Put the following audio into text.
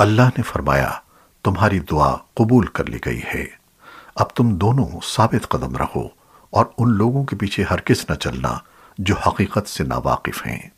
اللہ نے فرمایا، تمہاری دعا قبول کر لی گئی ہے۔ اب تم دونوں ثابت قدم رہو اور ان لوگوں کے پیچھے ہرگز نہ چلنا جو حقیقت سے ناواقف ہیں۔